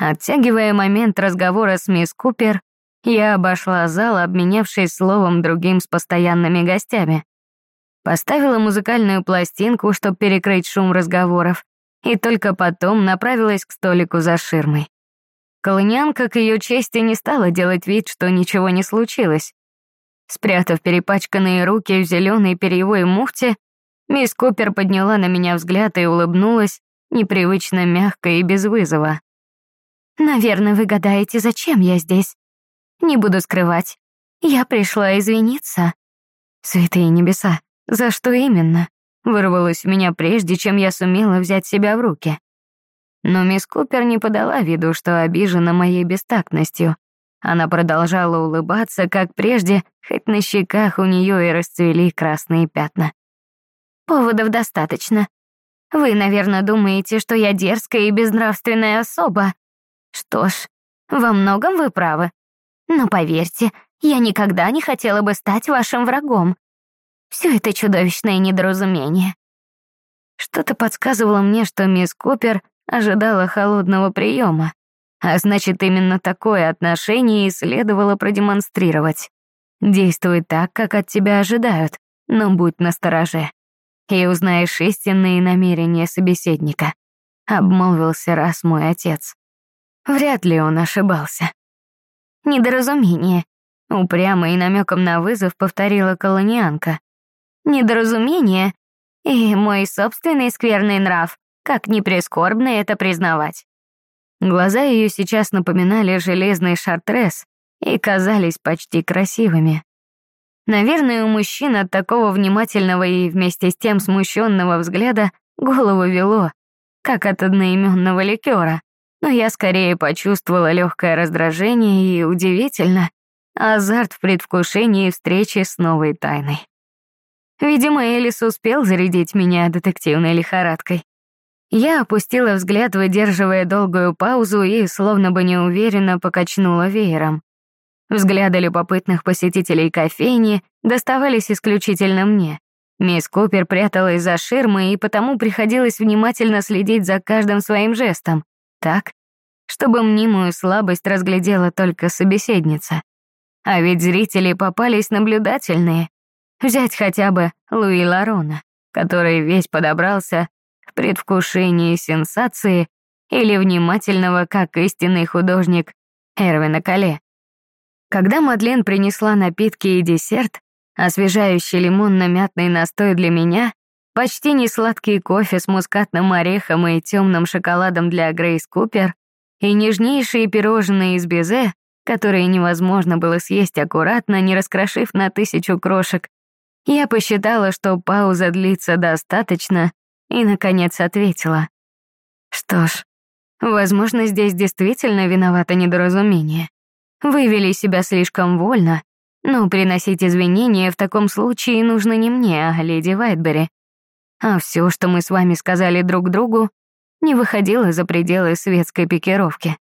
Оттягивая момент разговора с мисс Купер, я обошла зал, обменявшись словом другим с постоянными гостями. Поставила музыкальную пластинку, чтобы перекрыть шум разговоров, и только потом направилась к столику за ширмой. Колонянка к ее чести не стала делать вид, что ничего не случилось. Спрятав перепачканные руки в зеленой перьевой муфте, мисс Купер подняла на меня взгляд и улыбнулась, непривычно мягко и без вызова. «Наверное, вы гадаете, зачем я здесь? Не буду скрывать. Я пришла извиниться». «Святые небеса, за что именно?» Вырвалось у меня прежде, чем я сумела взять себя в руки. Но мисс Купер не подала виду, что обижена моей бестактностью. Она продолжала улыбаться, как прежде, хоть на щеках у нее и расцвели красные пятна. «Поводов достаточно. Вы, наверное, думаете, что я дерзкая и безнравственная особа. Что ж, во многом вы правы. Но поверьте, я никогда не хотела бы стать вашим врагом. Все это чудовищное недоразумение». Что-то подсказывало мне, что мисс Купер ожидала холодного приема, а значит, именно такое отношение и следовало продемонстрировать. Действуй так, как от тебя ожидают, но будь настороже. И узнаешь истинные намерения собеседника. Обмолвился раз мой отец. Вряд ли он ошибался. Недоразумение. Упрямо и намеком на вызов повторила колонианка. Недоразумение и мой собственный скверный нрав как ни прискорбно это признавать. Глаза ее сейчас напоминали железный шартрес и казались почти красивыми. Наверное, у мужчин от такого внимательного и вместе с тем смущенного взгляда голову вело, как от одноименного ликера, но я скорее почувствовала легкое раздражение и, удивительно, азарт в предвкушении встречи с новой тайной. Видимо, Элис успел зарядить меня детективной лихорадкой. Я опустила взгляд, выдерживая долгую паузу и, словно бы неуверенно, покачнула веером. Взгляды любопытных посетителей кофейни доставались исключительно мне. Мисс Купер пряталась за ширмой, и потому приходилось внимательно следить за каждым своим жестом, так, чтобы мнимую слабость разглядела только собеседница. А ведь зрители попались наблюдательные. Взять хотя бы Луи Ларона, который весь подобрался в предвкушении сенсации или внимательного, как истинный художник, Эрвина Кале. Когда Мадлен принесла напитки и десерт, освежающий лимонно-мятный настой для меня, почти не сладкий кофе с мускатным орехом и темным шоколадом для Грейс Купер и нежнейшие пирожные из безе, которые невозможно было съесть аккуратно, не раскрошив на тысячу крошек, я посчитала, что пауза длится достаточно, и, наконец, ответила. Что ж, возможно, здесь действительно виновато недоразумение. Вы вели себя слишком вольно, но приносить извинения в таком случае нужно не мне, а леди Вайтбери. А все, что мы с вами сказали друг другу, не выходило за пределы светской пикировки.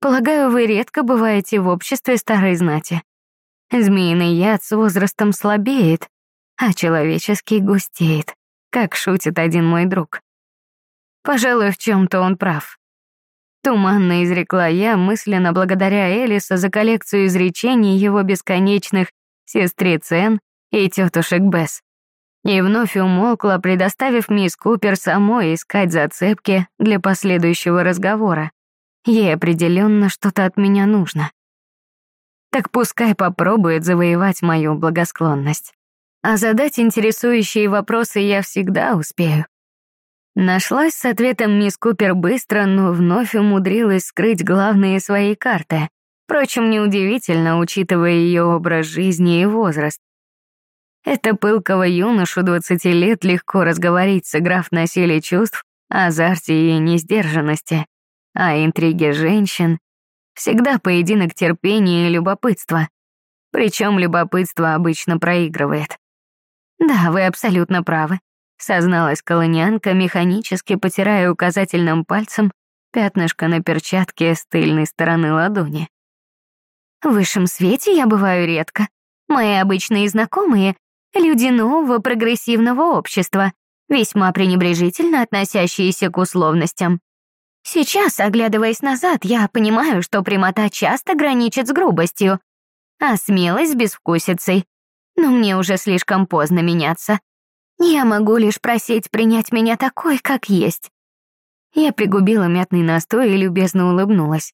Полагаю, вы редко бываете в обществе старой знати. Змеиный яд с возрастом слабеет, а человеческий густеет как шутит один мой друг. Пожалуй, в чем-то он прав. Туманно изрекла я, мысленно благодаря Элиса за коллекцию изречений его бесконечных сестриц Энн и тетушек Бесс. И вновь умолкла, предоставив мисс Купер самой искать зацепки для последующего разговора. Ей определенно что-то от меня нужно. Так пускай попробует завоевать мою благосклонность а задать интересующие вопросы я всегда успею. Нашлась с ответом мисс Купер быстро, но вновь умудрилась скрыть главные свои карты. Впрочем, неудивительно, учитывая ее образ жизни и возраст. Это пылкого юношу 20 лет легко разговорить, сыграв на силе чувств, азарте и несдержанности. А интриги женщин — всегда поединок терпения и любопытства. Причем любопытство обычно проигрывает. «Да, вы абсолютно правы», — созналась колонианка, механически потирая указательным пальцем пятнышко на перчатке с тыльной стороны ладони. «В высшем свете я бываю редко. Мои обычные знакомые — люди нового прогрессивного общества, весьма пренебрежительно относящиеся к условностям. Сейчас, оглядываясь назад, я понимаю, что прямота часто граничит с грубостью, а смелость — безвкусицей. Но мне уже слишком поздно меняться. Я могу лишь просить принять меня такой, как есть. Я пригубила мятный настой и любезно улыбнулась.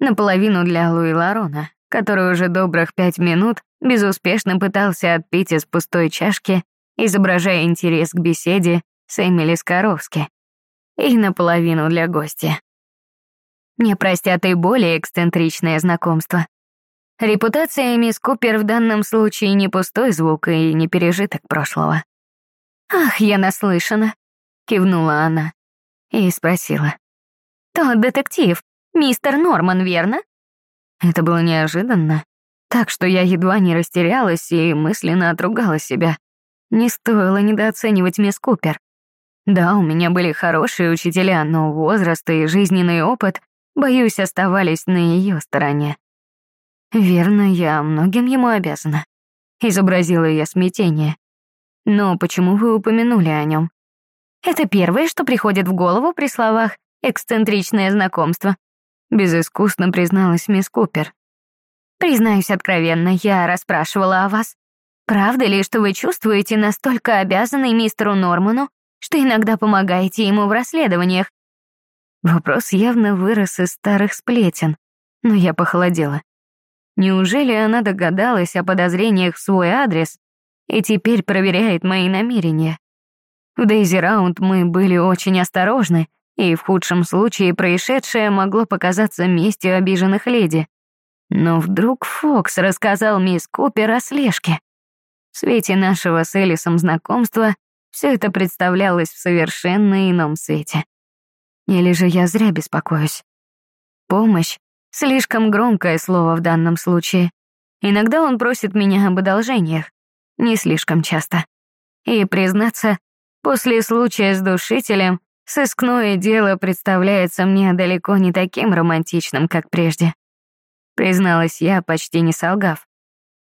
Наполовину для Луи Ларона, который уже добрых пять минут безуспешно пытался отпить из пустой чашки, изображая интерес к беседе с Эмили Скоровски. И наполовину для гостя. Мне простят и более эксцентричное знакомство. Репутация мисс Купер в данном случае не пустой звук и не пережиток прошлого. «Ах, я наслышана», — кивнула она и спросила. «Тот детектив, мистер Норман, верно?» Это было неожиданно, так что я едва не растерялась и мысленно отругала себя. Не стоило недооценивать мисс Купер. Да, у меня были хорошие учителя, но возраст и жизненный опыт, боюсь, оставались на ее стороне. Верно, я многим ему обязана. Изобразила я смятение. Но почему вы упомянули о нем? Это первое, что приходит в голову при словах «эксцентричное знакомство», безыскусно призналась мисс Купер. Признаюсь откровенно, я расспрашивала о вас. Правда ли, что вы чувствуете настолько обязанной мистеру Норману, что иногда помогаете ему в расследованиях? Вопрос явно вырос из старых сплетен, но я похолодела. Неужели она догадалась о подозрениях в свой адрес и теперь проверяет мои намерения. В Дейзи Раунд мы были очень осторожны, и в худшем случае происшедшее могло показаться местью обиженных леди. Но вдруг Фокс рассказал мисс Купер о слежке. В свете нашего с Элисом знакомства все это представлялось в совершенно ином свете. Или же я зря беспокоюсь. Помощь — слишком громкое слово в данном случае. Иногда он просит меня об одолжениях, не слишком часто. И, признаться, после случая с душителем, сыскное дело представляется мне далеко не таким романтичным, как прежде. Призналась я, почти не солгав.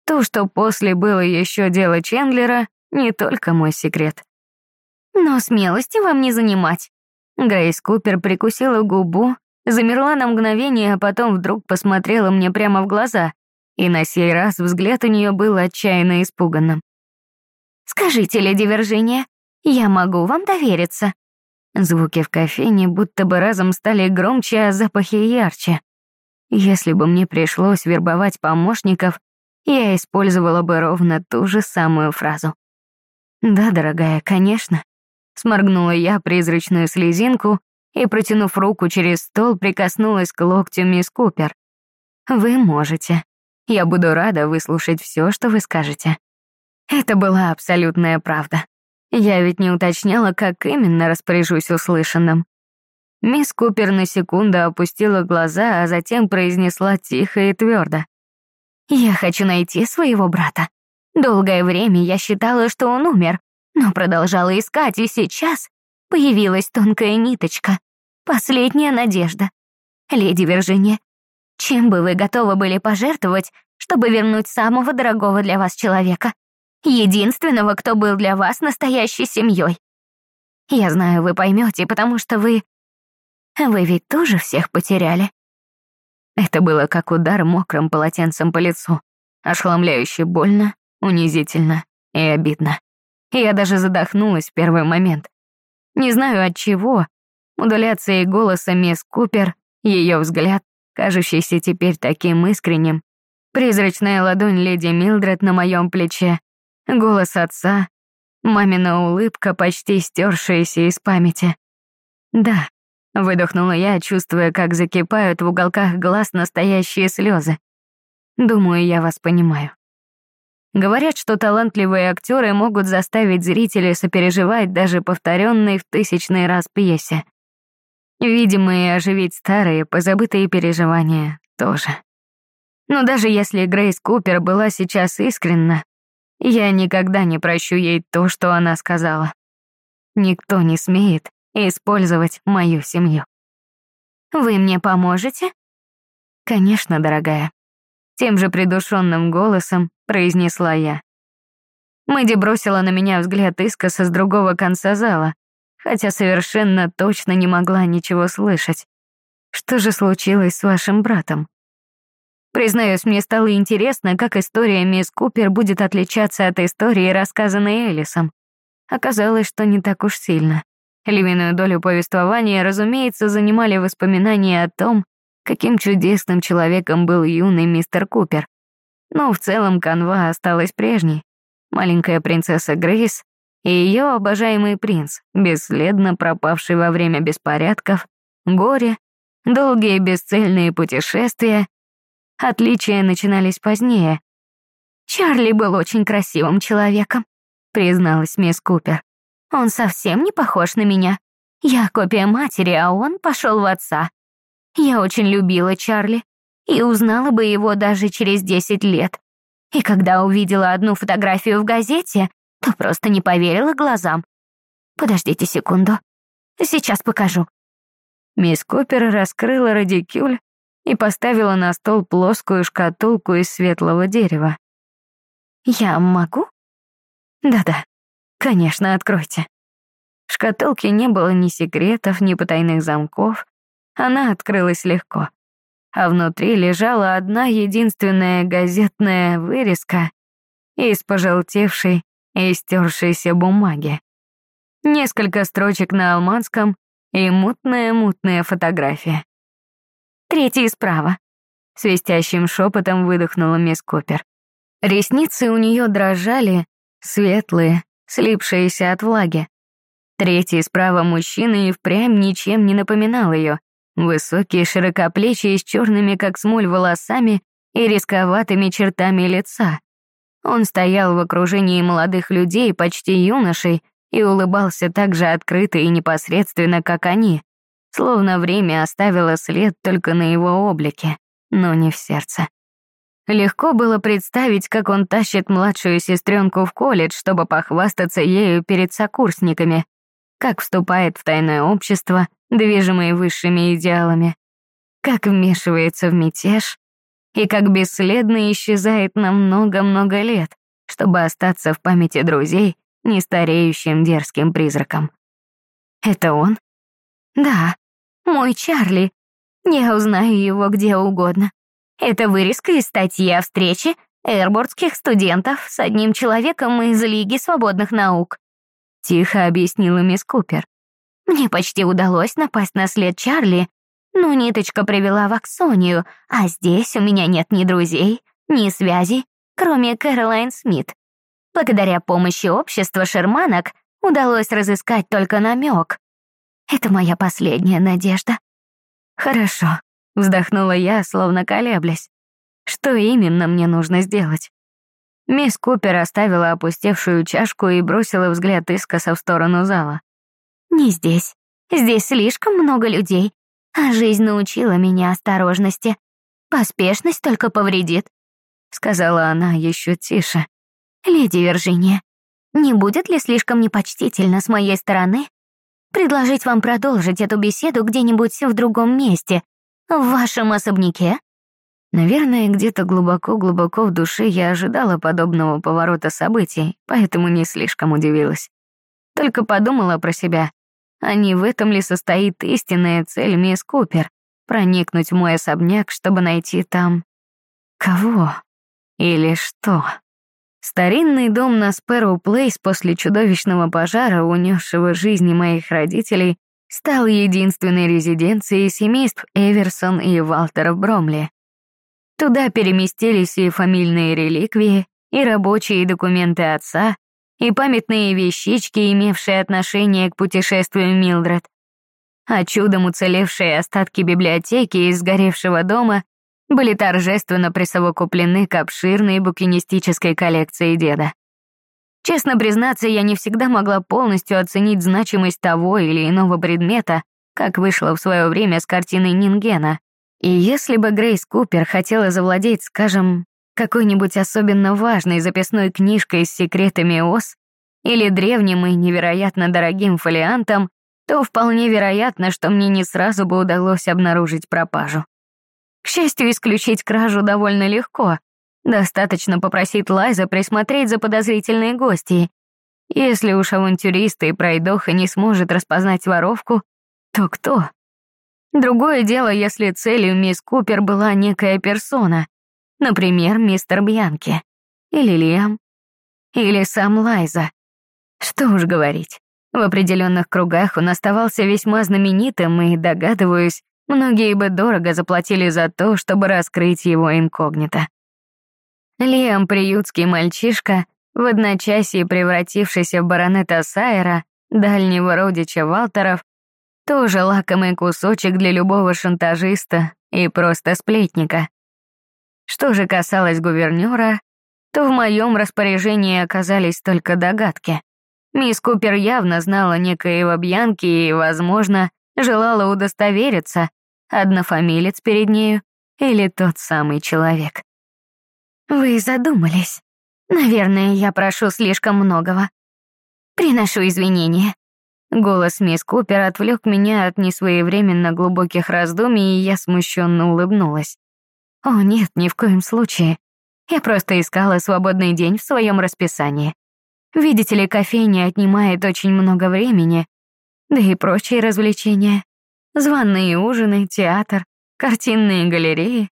То, что после было еще дело Чендлера, не только мой секрет. Но смелости вам не занимать. Грейс Купер прикусила губу, замерла на мгновение, а потом вдруг посмотрела мне прямо в глаза и на сей раз взгляд у нее был отчаянно испуганным. «Скажите, леди Виржиния, я могу вам довериться?» Звуки в кофейне будто бы разом стали громче, а запахи ярче. Если бы мне пришлось вербовать помощников, я использовала бы ровно ту же самую фразу. «Да, дорогая, конечно». Сморгнула я призрачную слезинку и, протянув руку через стол, прикоснулась к локтю мисс Купер. «Вы можете». Я буду рада выслушать все, что вы скажете. Это была абсолютная правда. Я ведь не уточняла, как именно распоряжусь услышанным. Мисс Купер на секунду опустила глаза, а затем произнесла тихо и твердо. «Я хочу найти своего брата. Долгое время я считала, что он умер, но продолжала искать, и сейчас появилась тонкая ниточка. Последняя надежда. Леди Виржиния, чем бы вы готовы были пожертвовать, чтобы вернуть самого дорогого для вас человека? Единственного, кто был для вас настоящей семьей. Я знаю, вы поймете, потому что вы... Вы ведь тоже всех потеряли. Это было как удар мокрым полотенцем по лицу. Ошеломляюще больно, унизительно и обидно. Я даже задохнулась в первый момент. Не знаю от чего. Модуляцией голоса мисс Купер, ее взгляд, кажущийся теперь таким искренним, призрачная ладонь леди Милдред на моем плече, голос отца, мамина улыбка, почти стершаяся из памяти. «Да», — выдохнула я, чувствуя, как закипают в уголках глаз настоящие слезы. «Думаю, я вас понимаю». Говорят, что талантливые актеры могут заставить зрителей сопереживать даже повторенной в тысячный раз пьесе. Видимо, и оживить старые, позабытые переживания тоже. Но даже если Грейс Купер была сейчас искренна, я никогда не прощу ей то, что она сказала. Никто не смеет использовать мою семью. «Вы мне поможете?» «Конечно, дорогая», — тем же придушенным голосом произнесла я. Мэдди бросила на меня взгляд искоса с другого конца зала, хотя совершенно точно не могла ничего слышать. Что же случилось с вашим братом? Признаюсь, мне стало интересно, как история мисс Купер будет отличаться от истории, рассказанной Элисом. Оказалось, что не так уж сильно. Львиную долю повествования, разумеется, занимали воспоминания о том, каким чудесным человеком был юный мистер Купер. Но в целом канва осталась прежней. Маленькая принцесса Грейс и ее обожаемый принц, бесследно пропавший во время беспорядков, горе, долгие бесцельные путешествия. Отличия начинались позднее. «Чарли был очень красивым человеком», — призналась мисс Купер. «Он совсем не похож на меня. Я копия матери, а он пошел в отца. Я очень любила Чарли и узнала бы его даже через 10 лет. И когда увидела одну фотографию в газете, то просто не поверила глазам. Подождите секунду. Сейчас покажу. Мисс Купер раскрыла радикюль и поставила на стол плоскую шкатулку из светлого дерева. «Я могу?» «Да-да, конечно, откройте». В шкатулке не было ни секретов, ни потайных замков. Она открылась легко. А внутри лежала одна единственная газетная вырезка из пожелтевшей и стершейся бумаги. Несколько строчек на алманском и мутная-мутная фотография. Третья справа. Свистящим шепотом выдохнула мисс Купер. Ресницы у нее дрожали, светлые, слипшиеся от влаги. Третий справа мужчина и впрямь ничем не напоминал ее. Высокий, широкоплечий, с черными, как смоль, волосами и рисковатыми чертами лица. Он стоял в окружении молодых людей, почти юношей, и улыбался так же открыто и непосредственно, как они, словно время оставило след только на его облике, но не в сердце. Легко было представить, как он тащит младшую сестренку в колледж, чтобы похвастаться ею перед сокурсниками, как вступает в тайное общество, движимое высшими идеалами, как вмешивается в мятеж, и как бесследно исчезает на много-много лет, чтобы остаться в памяти друзей нестареющим дерзким призраком. Это он? Да, мой Чарли. Я узнаю его где угодно. Это вырезка из статьи о встрече эрбордских студентов с одним человеком из Лиги свободных наук. Тихо объяснила мисс Купер. Мне почти удалось напасть на след Чарли но ниточка привела в Аксонию, а здесь у меня нет ни друзей, ни связей, кроме Кэролайн Смит. Благодаря помощи общества шерманок удалось разыскать только намек. Это моя последняя надежда. Хорошо, вздохнула я, словно колеблясь. Что именно мне нужно сделать? Мисс Купер оставила опустевшую чашку и бросила взгляд искоса в сторону зала. «Не здесь. Здесь слишком много людей, а жизнь научила меня осторожности. Поспешность только повредит», — сказала она еще тише. «Леди Виржиния, не будет ли слишком непочтительно с моей стороны предложить вам продолжить эту беседу где-нибудь в другом месте, в вашем особняке?» Наверное, где-то глубоко-глубоко в душе я ожидала подобного поворота событий, поэтому не слишком удивилась. Только подумала про себя, а не в этом ли состоит истинная цель мисс Купер — проникнуть в мой особняк, чтобы найти там... кого? Или что? Старинный дом на Спэрроу Плейс после чудовищного пожара, унесшего жизни моих родителей, стал единственной резиденцией семейств Эверсон и Валтеров Бромли. Туда переместились и фамильные реликвии, и рабочие документы отца, и памятные вещички, имевшие отношение к путешествию Милдред. А чудом уцелевшие остатки библиотеки из сгоревшего дома были торжественно присовокуплены к обширной букинистической коллекции деда. Честно признаться, я не всегда могла полностью оценить значимость того или иного предмета, как вышло в свое время с картиной Нингена. И если бы Грейс Купер хотела завладеть, скажем, какой-нибудь особенно важной записной книжкой с секретами ОС или древним и невероятно дорогим фолиантом, то вполне вероятно, что мне не сразу бы удалось обнаружить пропажу. К счастью, исключить кражу довольно легко. Достаточно попросить Лайза присмотреть за подозрительной гостьей. Если уж авантюрист и пройдоха не сможет распознать воровку, то кто? Другое дело, если целью мисс Купер была некая персона, например, мистер Бьянки, или Лиам, или сам Лайза. Что уж говорить, в определенных кругах он оставался весьма знаменитым, и, догадываюсь, многие бы дорого заплатили за то, чтобы раскрыть его инкогнито. Лиам — приютский мальчишка, в одночасье превратившийся в баронета Сайера, дальнего родича Валтеров, тоже лакомый кусочек для любого шантажиста и просто сплетника. Что же касалось гувернера, то в моем распоряжении оказались только догадки. Мисс Купер явно знала некоего Бьянки и, возможно, желала удостовериться, однофамилец перед нею или тот самый человек. «Вы задумались. Наверное, я прошу слишком многого. Приношу извинения». Голос мисс Купер отвлек меня от несвоевременно глубоких раздумий, и я смущенно улыбнулась. «О, нет, ни в коем случае. Я просто искала свободный день в своем расписании. Видите ли, кофейня отнимает очень много времени, да и прочие развлечения. Званные ужины, театр, картинные галереи.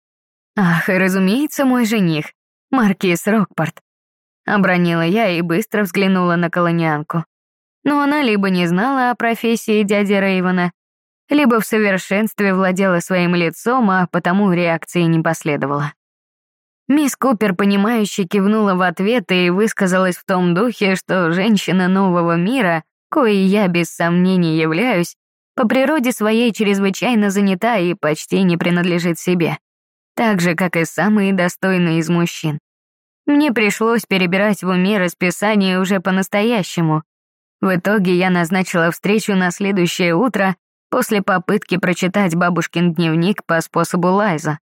Ах, и разумеется, мой жених, Маркиз Рокпорт. Обронила я и быстро взглянула на колонианку. Но она либо не знала о профессии дяди Рейвена, либо в совершенстве владела своим лицом, а потому реакции не последовало. Мисс Купер, понимающе кивнула в ответ и высказалась в том духе, что женщина нового мира, коей я без сомнений являюсь, по природе своей чрезвычайно занята и почти не принадлежит себе. Так же, как и самые достойные из мужчин. Мне пришлось перебирать в уме расписание уже по-настоящему. В итоге я назначила встречу на следующее утро после попытки прочитать бабушкин дневник по способу Лайза.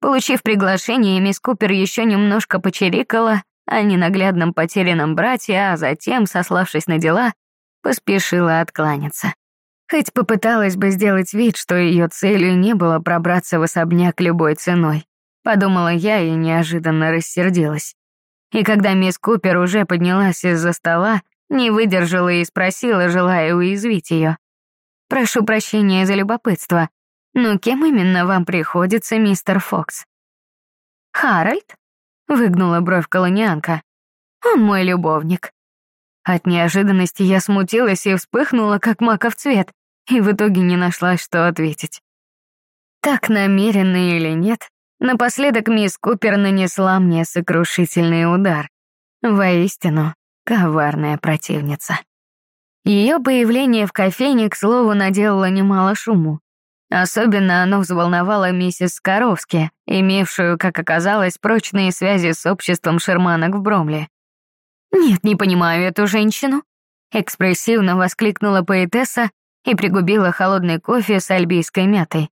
Получив приглашение, мисс Купер еще немножко почирикала о ненаглядном потерянном брате, а затем, сославшись на дела, поспешила откланяться. Хоть попыталась бы сделать вид, что ее целью не было пробраться в особняк любой ценой. Подумала я и неожиданно рассердилась. И когда мисс Купер уже поднялась из-за стола, не выдержала и спросила, желая уязвить ее. «Прошу прощения за любопытство, «Ну кем именно вам приходится, мистер Фокс?» «Харальд?» — выгнула бровь колонианка. «Он мой любовник». От неожиданности я смутилась и вспыхнула, как маков цвет, и в итоге не нашла, что ответить. Так намеренно или нет, напоследок мисс Купер нанесла мне сокрушительный удар. Воистину, коварная противница. Ее появление в кофейне, к слову, наделало немало шуму. Особенно оно взволновало миссис Скоровски, имевшую, как оказалось, прочные связи с обществом шерманок в Бромле. «Нет, не понимаю эту женщину», — экспрессивно воскликнула поэтесса и пригубила холодный кофе с альбийской мятой.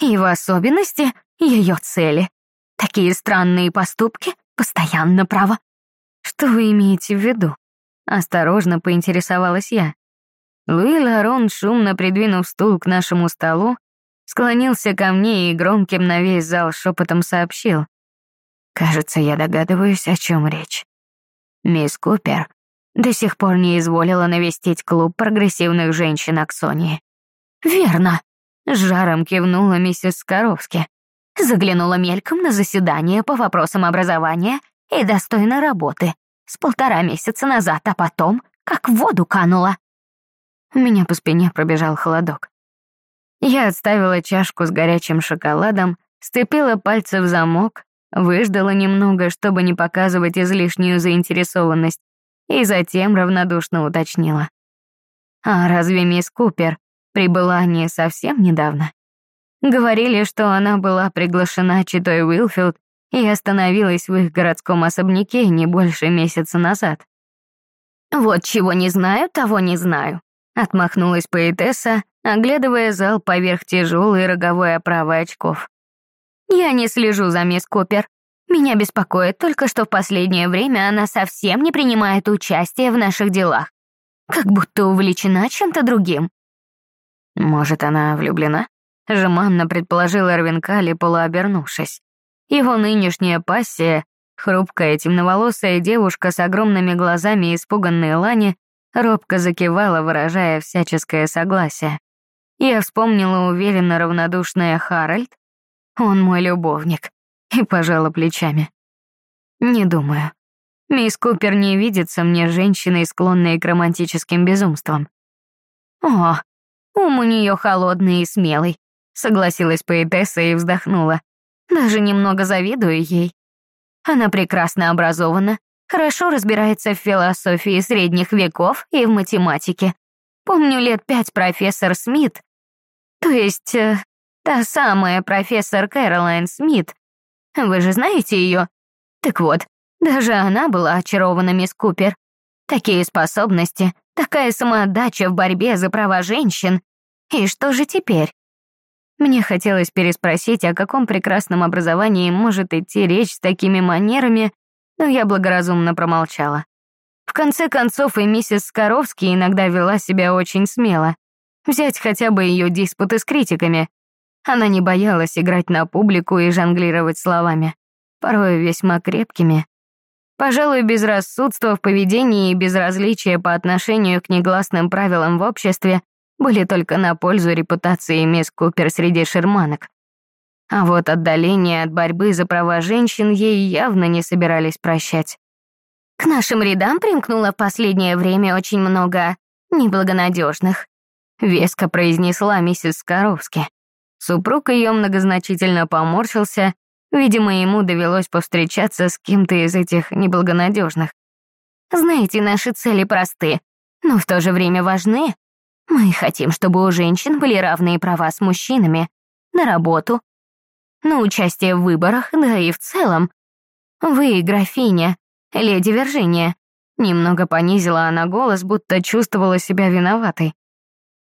И особенности ее цели. Такие странные поступки постоянно право. Что вы имеете в виду? Осторожно поинтересовалась я. Луи Ларон, шумно придвинув стул к нашему столу, склонился ко мне и громким на весь зал шепотом сообщил. «Кажется, я догадываюсь, о чем речь. Мисс Купер до сих пор не изволила навестить клуб прогрессивных женщин Аксонии». «Верно», — жаром кивнула миссис Скоровски. Заглянула мельком на заседание по вопросам образования и достойной работы с полтора месяца назад, а потом как в воду канула. У меня по спине пробежал холодок. Я отставила чашку с горячим шоколадом, сцепила пальцы в замок, выждала немного, чтобы не показывать излишнюю заинтересованность, и затем равнодушно уточнила. «А разве мисс Купер прибыла не совсем недавно?» Говорили, что она была приглашена читой Уилфилд и остановилась в их городском особняке не больше месяца назад. «Вот чего не знаю, того не знаю», Отмахнулась поэтесса, оглядывая зал поверх тяжелой роговой оправы очков. «Я не слежу за мисс Купер. Меня беспокоит только, что в последнее время она совсем не принимает участие в наших делах. Как будто увлечена чем-то другим». «Может, она влюблена?» — жеманно предположил Эрвин Калли, полуобернувшись. Его нынешняя пассия, хрупкая темноволосая девушка с огромными глазами испуганной Лани, робко закивала, выражая всяческое согласие. Я вспомнила уверенно равнодушная Харальд. Он мой любовник. И пожала плечами. Не думаю. Мисс Купер не видится мне женщиной, склонной к романтическим безумствам. О, ум у нее холодный и смелый, согласилась поэтесса и вздохнула. Даже немного завидую ей. Она прекрасно образована, хорошо разбирается в философии средних веков и в математике. Помню лет пять профессор Смит, то есть э, та самая профессор Кэролайн Смит. Вы же знаете ее? Так вот, даже она была очарована мисс Купер. Такие способности, такая самоотдача в борьбе за права женщин. И что же теперь? Мне хотелось переспросить, о каком прекрасном образовании может идти речь с такими манерами, но я благоразумно промолчала. В конце концов, и миссис Скоровский иногда вела себя очень смело. Взять хотя бы ее диспуты с критиками. Она не боялась играть на публику и жонглировать словами, порой весьма крепкими. Пожалуй, безрассудство в поведении и безразличие по отношению к негласным правилам в обществе были только на пользу репутации мисс Купер среди шерманок. А вот отдаление от борьбы за права женщин ей явно не собирались прощать. К нашим рядам примкнуло в последнее время очень много неблагонадежных, веско произнесла миссис Скоровски. Супруг ее многозначительно поморщился, видимо, ему довелось повстречаться с кем-то из этих неблагонадежных. Знаете, наши цели просты, но в то же время важны. Мы хотим, чтобы у женщин были равные права с мужчинами, на работу, на участие в выборах, да и в целом. Вы, графиня, леди Виржиния, немного понизила она голос, будто чувствовала себя виноватой.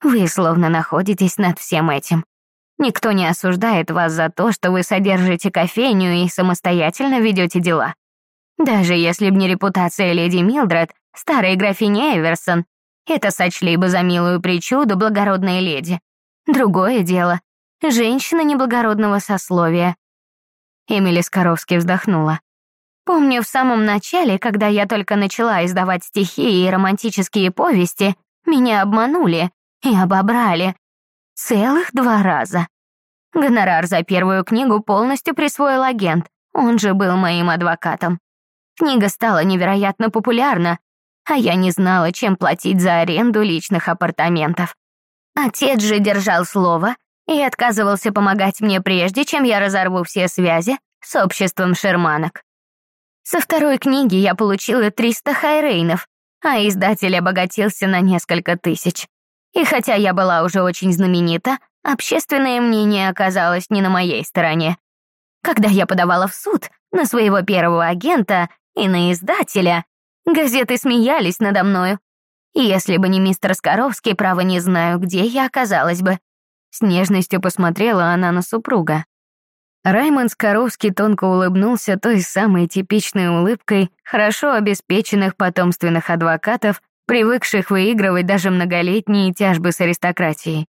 Вы словно находитесь над всем этим. Никто не осуждает вас за то, что вы содержите кофейню и самостоятельно ведете дела. Даже если б не репутация леди Милдред, старой графини Эверсон, это сочли бы за милую причуду благородной леди. Другое дело. Женщина неблагородного сословия. Эмили Скоровски вздохнула. Помню, в самом начале, когда я только начала издавать стихи и романтические повести, меня обманули и обобрали. Целых два раза. Гонорар за первую книгу полностью присвоил агент, он же был моим адвокатом. Книга стала невероятно популярна, а я не знала, чем платить за аренду личных апартаментов. Отец же держал слово и отказывался помогать мне прежде, чем я разорву все связи с обществом шерманок. Со второй книги я получила 300 хайрейнов, а издатель обогатился на несколько тысяч. И хотя я была уже очень знаменита, общественное мнение оказалось не на моей стороне. Когда я подавала в суд на своего первого агента и на издателя, Газеты смеялись надо мною. Если бы не мистер Скоровский, право не знаю, где я оказалась бы. С нежностью посмотрела она на супруга. Раймонд Скоровский тонко улыбнулся той самой типичной улыбкой хорошо обеспеченных потомственных адвокатов, привыкших выигрывать даже многолетние тяжбы с аристократией.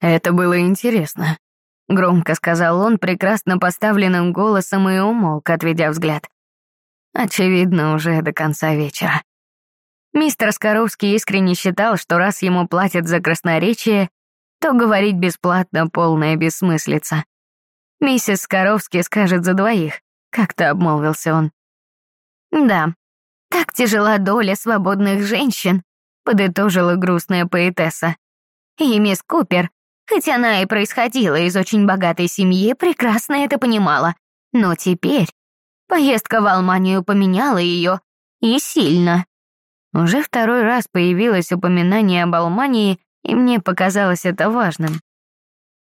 «Это было интересно», — громко сказал он прекрасно поставленным голосом и умолк, отведя взгляд. Очевидно, уже до конца вечера. Мистер Скоровский искренне считал, что раз ему платят за красноречие, то говорить бесплатно полная бессмыслица. «Миссис Скоровский скажет за двоих», — как-то обмолвился он. «Да, так тяжела доля свободных женщин», — подытожила грустная поэтесса. И мисс Купер, хоть она и происходила из очень богатой семьи, прекрасно это понимала. Но теперь Поездка в Алманию поменяла ее, и сильно. Уже второй раз появилось упоминание об Алмании, и мне показалось это важным.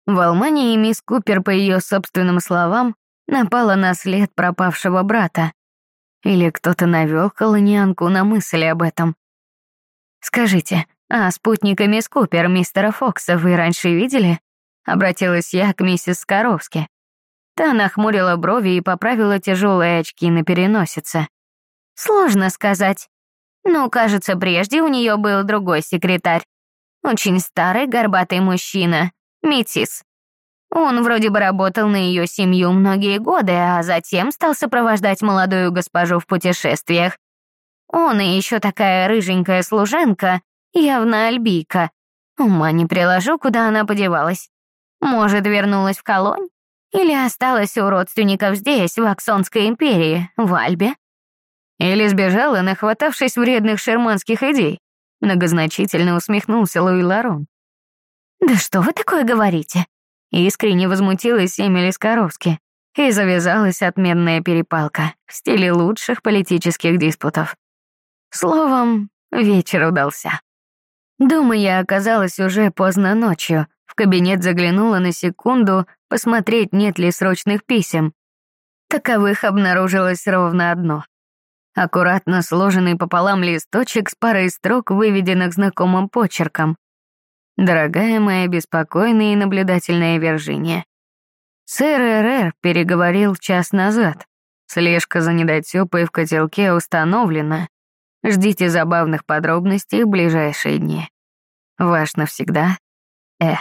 В Алмании мисс Купер, по ее собственным словам, напала на след пропавшего брата. Или кто-то навел колонианку на мысли об этом. «Скажите, а спутника мисс Купер, мистера Фокса, вы раньше видели?» Обратилась я к миссис Скоровски. Та нахмурила брови и поправила тяжелые очки на переносице. Сложно сказать. Но, кажется, прежде у нее был другой секретарь. Очень старый горбатый мужчина, метис. Он вроде бы работал на ее семью многие годы, а затем стал сопровождать молодую госпожу в путешествиях. Он и еще такая рыженькая служенка, явно альбийка. Ума не приложу, куда она подевалась. Может, вернулась в Колонь? Или осталась у родственников здесь, в Аксонской империи, в Альбе? Или сбежала, нахватавшись вредных шерманских идей? Многозначительно усмехнулся Луи Ларон. «Да что вы такое говорите?» Искренне возмутилась Эмили Скоровски. И завязалась отменная перепалка в стиле лучших политических диспутов. Словом, вечер удался. Дома я оказалась уже поздно ночью. В кабинет заглянула на секунду посмотреть, нет ли срочных писем. Таковых обнаружилось ровно одно. Аккуратно сложенный пополам листочек с парой строк, выведенных знакомым почерком. «Дорогая моя беспокойная и наблюдательная Виржиния, сэр РР переговорил час назад. Слежка за недотёпой в котелке установлена. Ждите забавных подробностей в ближайшие дни. Ваш навсегда, Э.